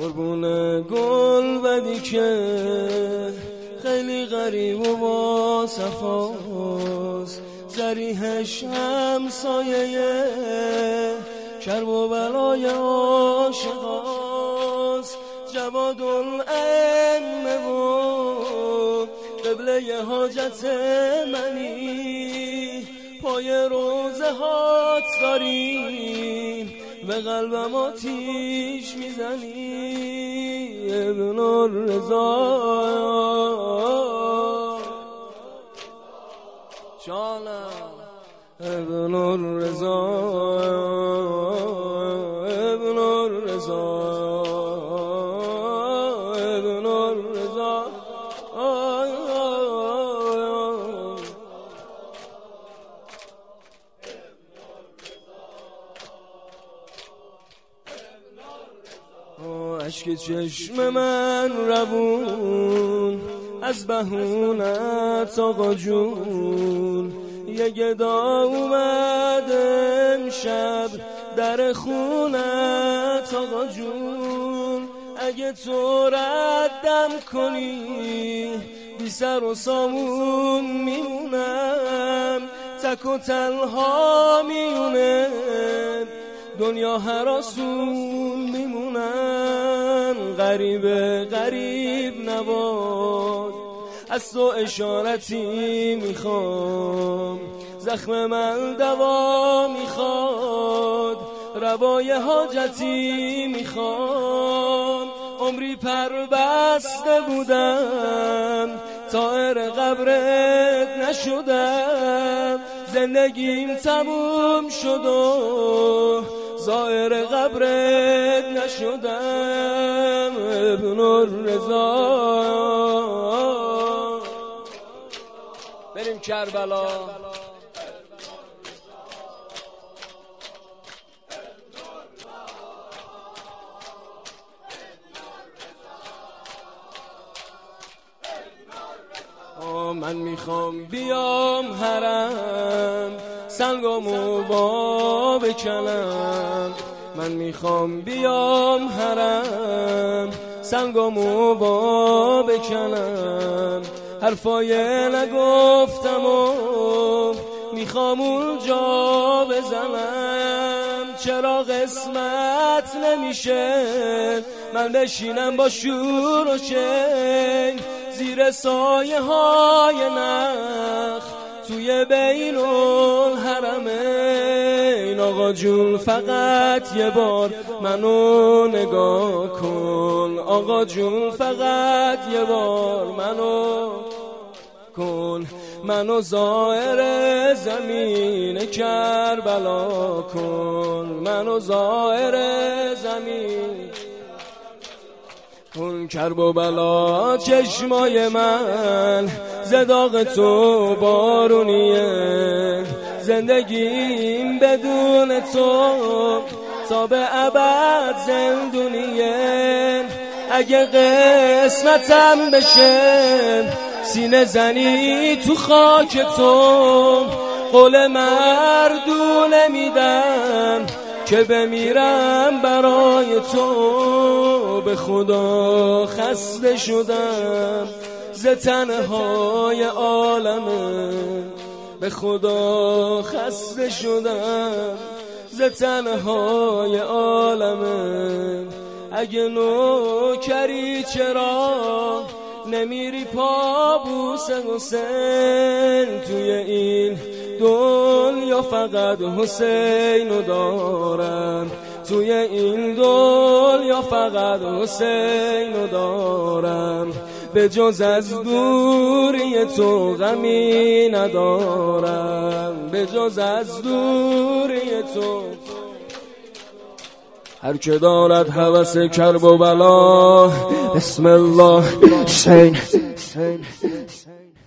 قربون گل بدی که خیلی غریب و با صفاست. زریحش هم سایه کرب و بلای عاشقاست. جواد الامه و قبله حاجت منی. پای روزه هات داری. به قلبم آتیش می‌زنی ابن الرضا. جانم. ابن الرضا ابن الرضا. اشک چشم من روون از بهونت آقا جون. یه گدا اومد امشب در خونت آقا جون. اگه تو ردم کنی بی سر و سامون میمونم تک و تنها میونه دنیا هراسون میمونن. غریب غریب نباد از تو اشارتی می‌خوام. زخم من دوا می‌خواد. روای حاجتی می‌خوام. عمری پر بسته بودم تائر قبرت نشدم. زندگیم تموم شد و زائر قبرت نشدم ابن الرضا. بریم کربلا. من می‌خوام بیام حرم سنگامو با بکنم من می‌خوام بیام حرم سنگامو با بکنم حرفای نگفتم و می‌خوام اونجا بزنم. چرا قسمت نمیشه؟ من بشینم با شور و شنگ. زیر سایه های نخ توی بین الحرمین آقا جون فقط یه بار منو نگاه کن. آقا جون فقط یه بار منو کن. منو زائر زمین کربلا کن. منو زائر زمین کن کرب و بلا چشمای من. زداغ تو بارونیه. زندگیم بدون تو تا به ابد زندونیه. اگه قسمتم بشه سینه زنی تو خاک تو. قول مردونه میدم. که بمیرم برای تو به خدا خسته شدم. ز تنهای عالمه به خدا خسته شدم. ز تنهای عالمه اگه نوکری چرا نمیری پا بوس حسین توی این دنیا فقط حسین دارم. توی این دنیا فقط حسین دارم. به جز از دوری تو غمی ندارم. به جز از دوری تو هر که دارد حوث کرب و بلا. بسم الله. حسین.